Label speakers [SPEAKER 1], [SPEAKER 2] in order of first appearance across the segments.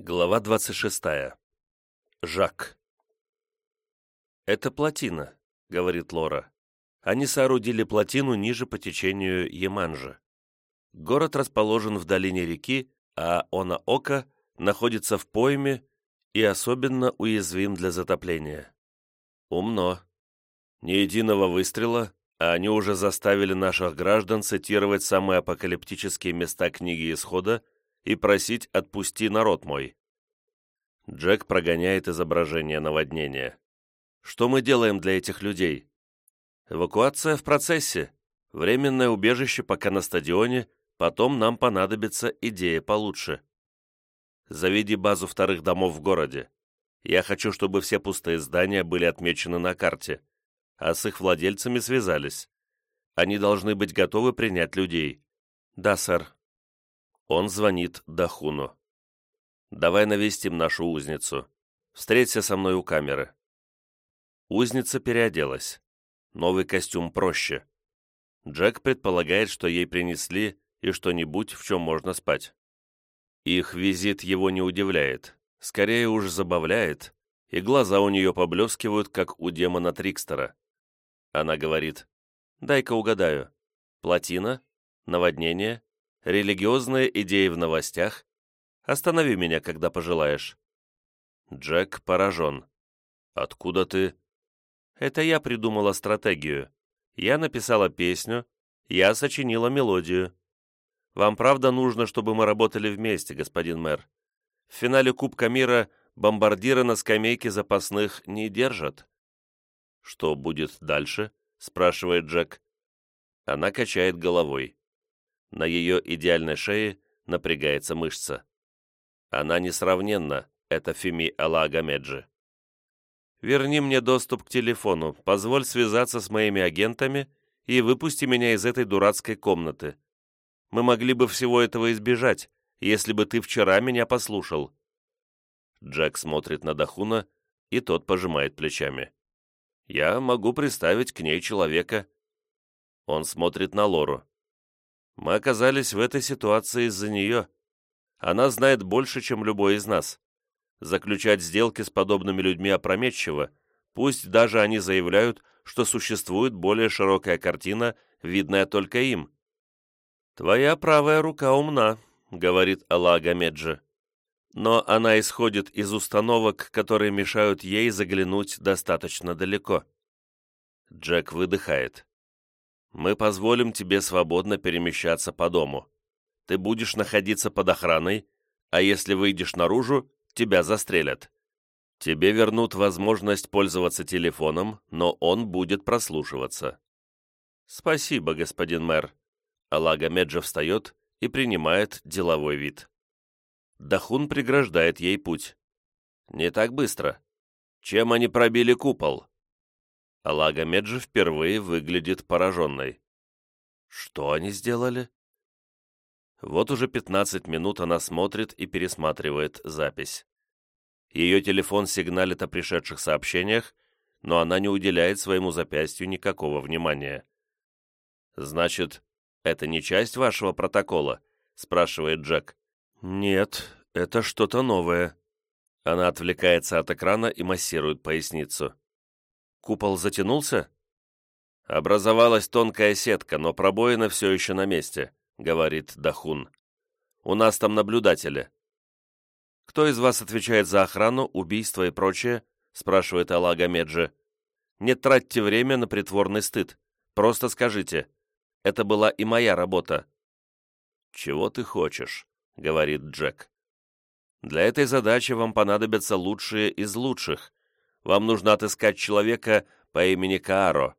[SPEAKER 1] Глава 26. Жак. «Это плотина», — говорит Лора. Они соорудили плотину ниже по течению Еманжа. Город расположен в долине реки, а Она-Ока находится в пойме и особенно уязвим для затопления. Умно. Ни единого выстрела, а они уже заставили наших граждан цитировать самые апокалиптические места книги Исхода и просить «отпусти народ мой». Джек прогоняет изображение наводнения. Что мы делаем для этих людей? Эвакуация в процессе. Временное убежище пока на стадионе, потом нам понадобится идея получше. Заведи базу вторых домов в городе. Я хочу, чтобы все пустые здания были отмечены на карте, а с их владельцами связались. Они должны быть готовы принять людей. Да, сэр. Он звонит Дахуну. «Давай навестим нашу узницу. Встреться со мной у камеры». Узница переоделась. Новый костюм проще. Джек предполагает, что ей принесли и что-нибудь, в чем можно спать. Их визит его не удивляет, скорее уж забавляет, и глаза у нее поблескивают, как у демона Трикстера. Она говорит, «Дай-ка угадаю. Плотина? Наводнение? Религиозные идеи в новостях. Останови меня, когда пожелаешь». Джек поражен. «Откуда ты?» «Это я придумала стратегию. Я написала песню, я сочинила мелодию. Вам правда нужно, чтобы мы работали вместе, господин мэр? В финале Кубка мира бомбардиры на скамейке запасных не держат». «Что будет дальше?» — спрашивает Джек. Она качает головой. На ее идеальной шее напрягается мышца. Она несравненна, это Фими Алагамеджи. «Верни мне доступ к телефону, позволь связаться с моими агентами и выпусти меня из этой дурацкой комнаты. Мы могли бы всего этого избежать, если бы ты вчера меня послушал». Джек смотрит на Дахуна, и тот пожимает плечами. «Я могу представить к ней человека». Он смотрит на Лору. Мы оказались в этой ситуации из-за нее. Она знает больше, чем любой из нас. Заключать сделки с подобными людьми опрометчиво, пусть даже они заявляют, что существует более широкая картина, видная только им. «Твоя правая рука умна», — говорит Алла Гамеджи. «Но она исходит из установок, которые мешают ей заглянуть достаточно далеко». Джек выдыхает. Мы позволим тебе свободно перемещаться по дому. Ты будешь находиться под охраной, а если выйдешь наружу, тебя застрелят. Тебе вернут возможность пользоваться телефоном, но он будет прослушиваться. Спасибо, господин мэр. Алага Меджа встает и принимает деловой вид. Дахун преграждает ей путь. Не так быстро. Чем они пробили купол? Алага Меджи впервые выглядит пораженной. Что они сделали? Вот уже 15 минут она смотрит и пересматривает запись. Ее телефон сигналит о пришедших сообщениях, но она не уделяет своему запястью никакого внимания. «Значит, это не часть вашего протокола?» — спрашивает Джек. «Нет, это что-то новое». Она отвлекается от экрана и массирует поясницу. Купол затянулся? Образовалась тонкая сетка, но пробоина все еще на месте, говорит Дахун. У нас там наблюдатели. Кто из вас отвечает за охрану, убийство и прочее? спрашивает Алага Меджи. Не тратьте время на притворный стыд. Просто скажите. Это была и моя работа. «Чего ты хочешь?» — говорит Джек. «Для этой задачи вам понадобятся лучшие из лучших, вам нужно отыскать человека по имени Кааро.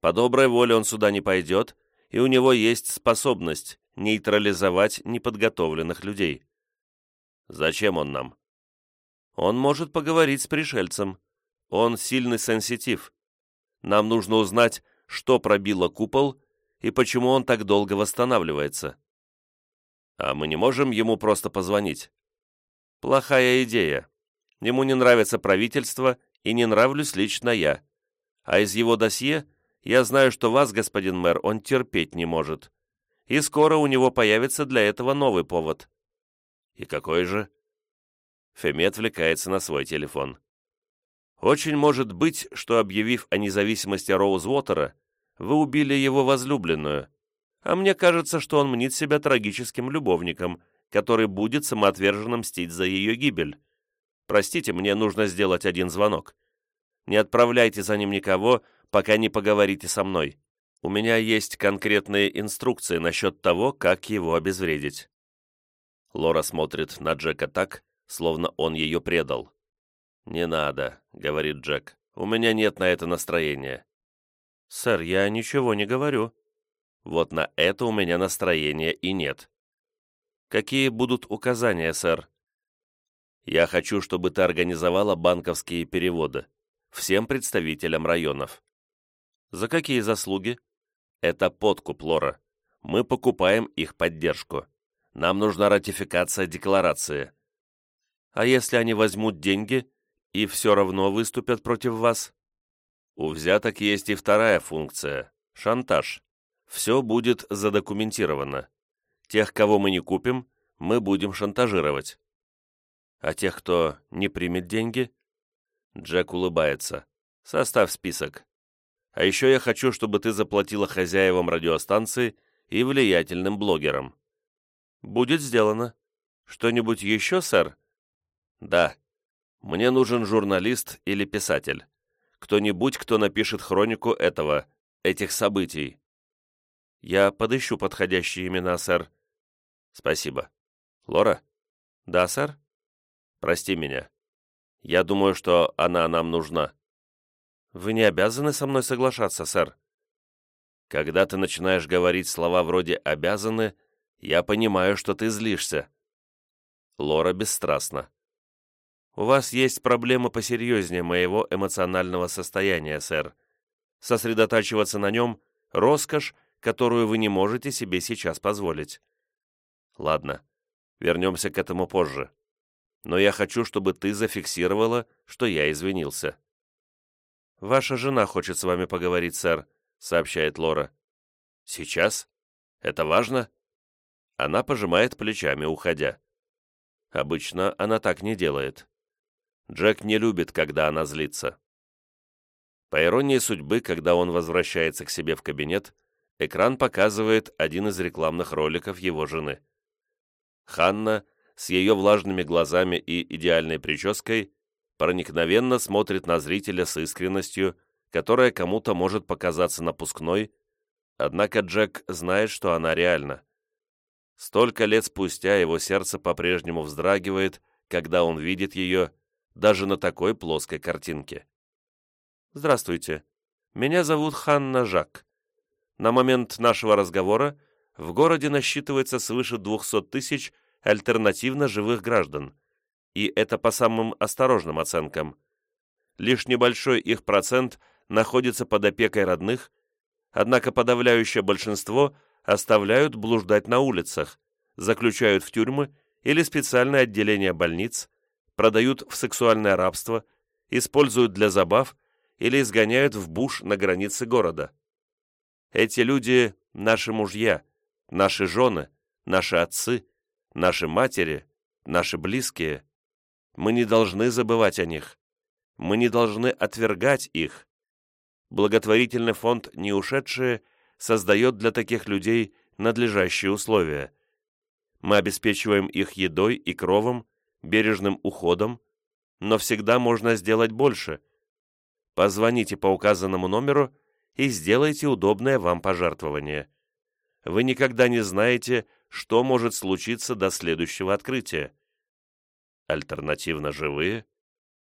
[SPEAKER 1] По доброй воле он сюда не пойдет, и у него есть способность нейтрализовать неподготовленных людей. Зачем он нам? Он может поговорить с пришельцем. Он сильный сенситив. Нам нужно узнать, что пробило купол и почему он так долго восстанавливается. А мы не можем ему просто позвонить. Плохая идея. Ему не нравится правительство и не нравлюсь лично я. А из его досье я знаю, что вас, господин мэр, он терпеть не может. И скоро у него появится для этого новый повод. И какой же? Феми отвлекается на свой телефон. Очень может быть, что, объявив о независимости Роузвотера, вы убили его возлюбленную, а мне кажется, что он мнит себя трагическим любовником, который будет самоотверженно мстить за ее гибель. Простите, мне нужно сделать один звонок. Не отправляйте за ним никого, пока не поговорите со мной. У меня есть конкретные инструкции насчет того, как его обезвредить». Лора смотрит на Джека так, словно он ее предал. «Не надо», — говорит Джек, — «у меня нет на это настроения». «Сэр, я ничего не говорю». «Вот на это у меня настроения и нет». «Какие будут указания, сэр?» «Я хочу, чтобы ты организовала банковские переводы всем представителям районов». «За какие заслуги?» «Это подкуп, Лора. Мы покупаем их поддержку. Нам нужна ратификация декларации». «А если они возьмут деньги и все равно выступят против вас?» «У взяток есть и вторая функция – шантаж. Все будет задокументировано. Тех, кого мы не купим, мы будем шантажировать». «А тех, кто не примет деньги?» Джек улыбается. «Составь список. А еще я хочу, чтобы ты заплатила хозяевам радиостанции и влиятельным блогерам». «Будет сделано. Что-нибудь еще, сэр?» «Да. Мне нужен журналист или писатель. Кто-нибудь, кто напишет хронику этого, этих событий». «Я подыщу подходящие имена, сэр». «Спасибо. Лора?» «Да, сэр?» «Прости меня. Я думаю, что она нам нужна». «Вы не обязаны со мной соглашаться, сэр». «Когда ты начинаешь говорить слова вроде «обязаны», я понимаю, что ты злишься». Лора бесстрастна. «У вас есть проблемы посерьезнее моего эмоционального состояния, сэр. Сосредотачиваться на нем — роскошь, которую вы не можете себе сейчас позволить». «Ладно, вернемся к этому позже. Но я хочу, чтобы ты зафиксировала, что я извинился». «Ваша жена хочет с вами поговорить, сэр», — сообщает Лора. «Сейчас? Это важно?» Она пожимает плечами, уходя. Обычно она так не делает. Джек не любит, когда она злится. По иронии судьбы, когда он возвращается к себе в кабинет, экран показывает один из рекламных роликов его жены. Ханна с ее влажными глазами и идеальной прической проникновенно смотрит на зрителя с искренностью, которая кому-то может показаться напускной, однако Джек знает, что она реальна. Столько лет спустя его сердце по-прежнему вздрагивает, когда он видит ее даже на такой плоской картинке. «Здравствуйте. Меня зовут Ханна Жак. На момент нашего разговора в городе насчитывается свыше 200 тысяч альтернативно живых граждан и это по самым осторожным оценкам. Лишь небольшой их процент находится под опекой родных, однако подавляющее большинство оставляют блуждать на улицах, заключают в тюрьмы или специальные отделения больниц, продают в сексуальное рабство, используют для забав или изгоняют в буш на границе города. Эти люди – наши мужья, наши жены, наши отцы, наши матери, наши близкие – мы не должны забывать о них. Мы не должны отвергать их. Благотворительный фонд «Не ушедшие» создает для таких людей надлежащие условия. Мы обеспечиваем их едой и кровом, бережным уходом, но всегда можно сделать больше. Позвоните по указанному номеру и сделайте удобное вам пожертвование. Вы никогда не знаете, что может случиться до следующего открытия альтернативно живые?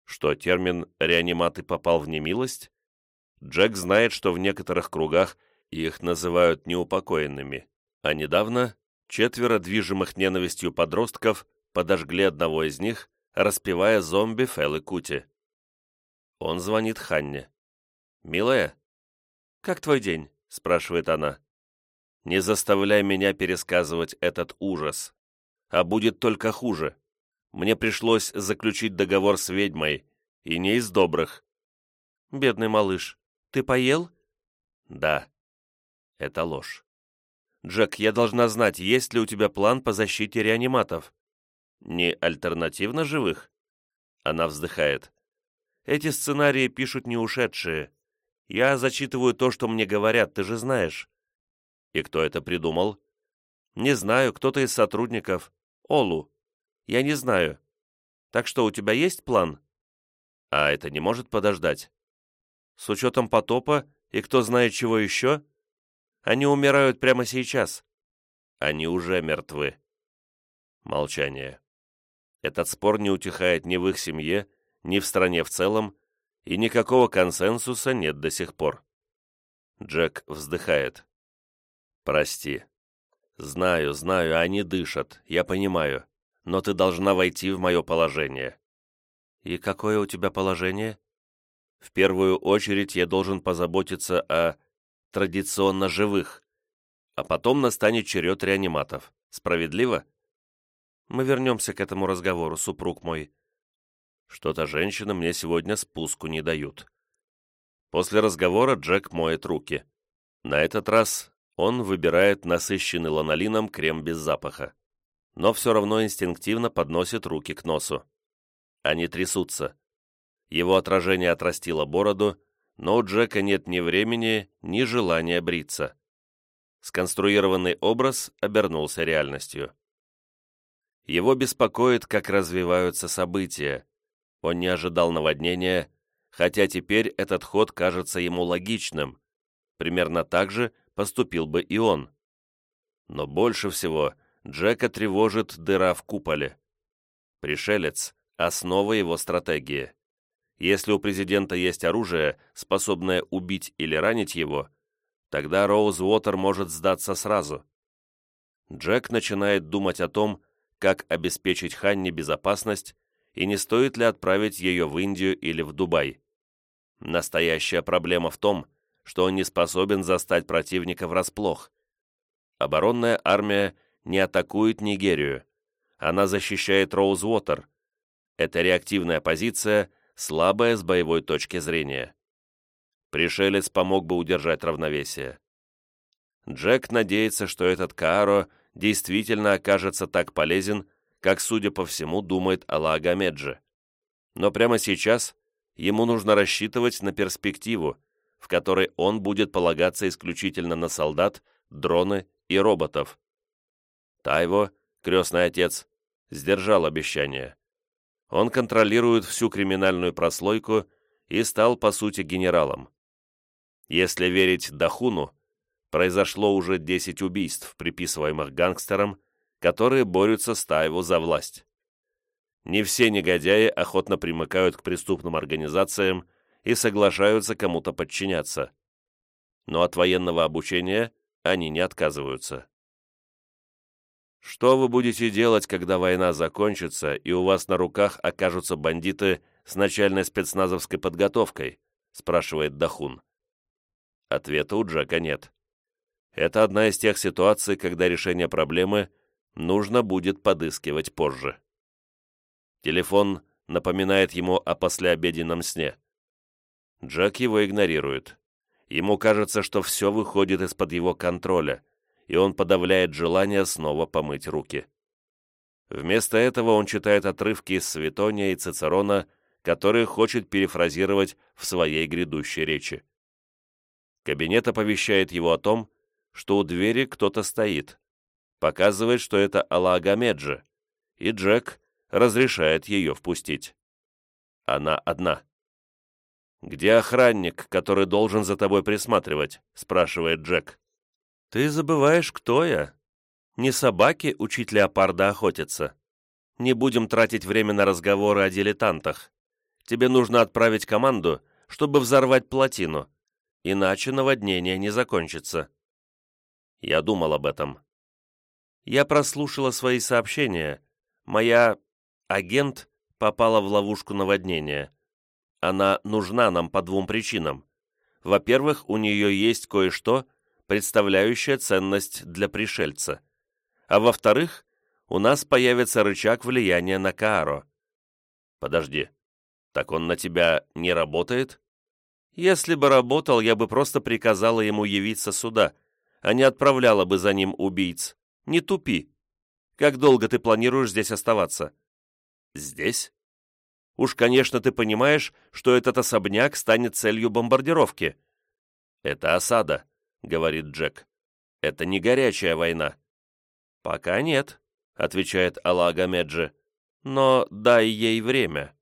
[SPEAKER 1] Что термин «реаниматы» попал в немилость? Джек знает, что в некоторых кругах их называют неупокоенными, а недавно четверо движимых ненавистью подростков подожгли одного из них, распевая зомби Фэллы Кути. Он звонит Ханне. «Милая?» «Как твой день?» — спрашивает она. «Не заставляй меня пересказывать этот ужас, а будет только хуже мне пришлось заключить договор с ведьмой, и не из добрых. Бедный малыш, ты поел? Да. Это ложь. Джек, я должна знать, есть ли у тебя план по защите реаниматов? Не альтернативно живых? Она вздыхает. «Эти сценарии пишут не ушедшие. Я зачитываю то, что мне говорят, ты же знаешь». «И кто это придумал?» «Не знаю, кто-то из сотрудников. Олу. Я не знаю. Так что, у тебя есть план?» «А это не может подождать?» «С учетом потопа и кто знает чего еще?» «Они умирают прямо сейчас». «Они уже мертвы». Молчание. Этот спор не утихает ни в их семье, ни в стране в целом, и никакого консенсуса нет до сих пор. Джек вздыхает. «Прости. Знаю, знаю, они дышат, я понимаю, но ты должна войти в мое положение». «И какое у тебя положение?» «В первую очередь я должен позаботиться о традиционно живых, а потом настанет черед реаниматов. Справедливо?» Мы вернемся к этому разговору, супруг мой. Что-то женщины мне сегодня спуску не дают. После разговора Джек моет руки. На этот раз он выбирает насыщенный ланолином крем без запаха. Но все равно инстинктивно подносит руки к носу. Они трясутся. Его отражение отрастило бороду, но у Джека нет ни времени, ни желания бриться. Сконструированный образ обернулся реальностью. Его беспокоит, как развиваются события. Он не ожидал наводнения, хотя теперь этот ход кажется ему логичным. Примерно так же поступил бы и он. Но больше всего Джека тревожит дыра в куполе. Пришелец – основа его стратегии. Если у президента есть оружие, способное убить или ранить его, тогда Роуз Уотер может сдаться сразу. Джек начинает думать о том, как обеспечить Ханне безопасность и не стоит ли отправить ее в Индию или в Дубай. Настоящая проблема в том, что он не способен застать противника врасплох. Оборонная армия не атакует Нигерию. Она защищает Роузвотер. Это реактивная позиция, слабая с боевой точки зрения. Пришелец помог бы удержать равновесие. Джек надеется, что этот Кааро действительно окажется так полезен, как, судя по всему, думает Алла Агамеджи. Но прямо сейчас ему нужно рассчитывать на перспективу, в которой он будет полагаться исключительно на солдат, дроны и роботов. Тайво, крестный отец, сдержал обещание. Он контролирует всю криминальную прослойку и стал, по сути, генералом. Если верить Дахуну, произошло уже 10 убийств, приписываемых гангстерам, которые борются с Тайву за власть. Не все негодяи охотно примыкают к преступным организациям и соглашаются кому-то подчиняться. Но от военного обучения они не отказываются. Что вы будете делать, когда война закончится, и у вас на руках окажутся бандиты с начальной спецназовской подготовкой? спрашивает Дахун. Ответа у Джека нет. Это одна из тех ситуаций, когда решение проблемы нужно будет подыскивать позже. Телефон напоминает ему о послеобеденном сне. Джек его игнорирует. Ему кажется, что все выходит из-под его контроля, и он подавляет желание снова помыть руки. Вместо этого он читает отрывки из Светония и Цицерона, которые хочет перефразировать в своей грядущей речи. Кабинет оповещает его о том, что у двери кто-то стоит. Показывает, что это Алаагамеджи, и Джек разрешает ее впустить. Она одна. «Где охранник, который должен за тобой присматривать?» — спрашивает Джек. «Ты забываешь, кто я. Не собаки учить леопарда охотиться. Не будем тратить время на разговоры о дилетантах. Тебе нужно отправить команду, чтобы взорвать плотину, иначе наводнение не закончится». Я думал об этом. Я прослушала свои сообщения. Моя агент попала в ловушку наводнения. Она нужна нам по двум причинам. Во-первых, у нее есть кое-что, представляющее ценность для пришельца. А во-вторых, у нас появится рычаг влияния на Кааро. Подожди, так он на тебя не работает? Если бы работал, я бы просто приказала ему явиться сюда, а не отправляла бы за ним убийц. Не тупи. Как долго ты планируешь здесь оставаться? Здесь? Уж, конечно, ты понимаешь, что этот особняк станет целью бомбардировки». «Это осада», — говорит Джек. «Это не горячая война». «Пока нет», — отвечает Алла Агамеджи. «Но дай ей время».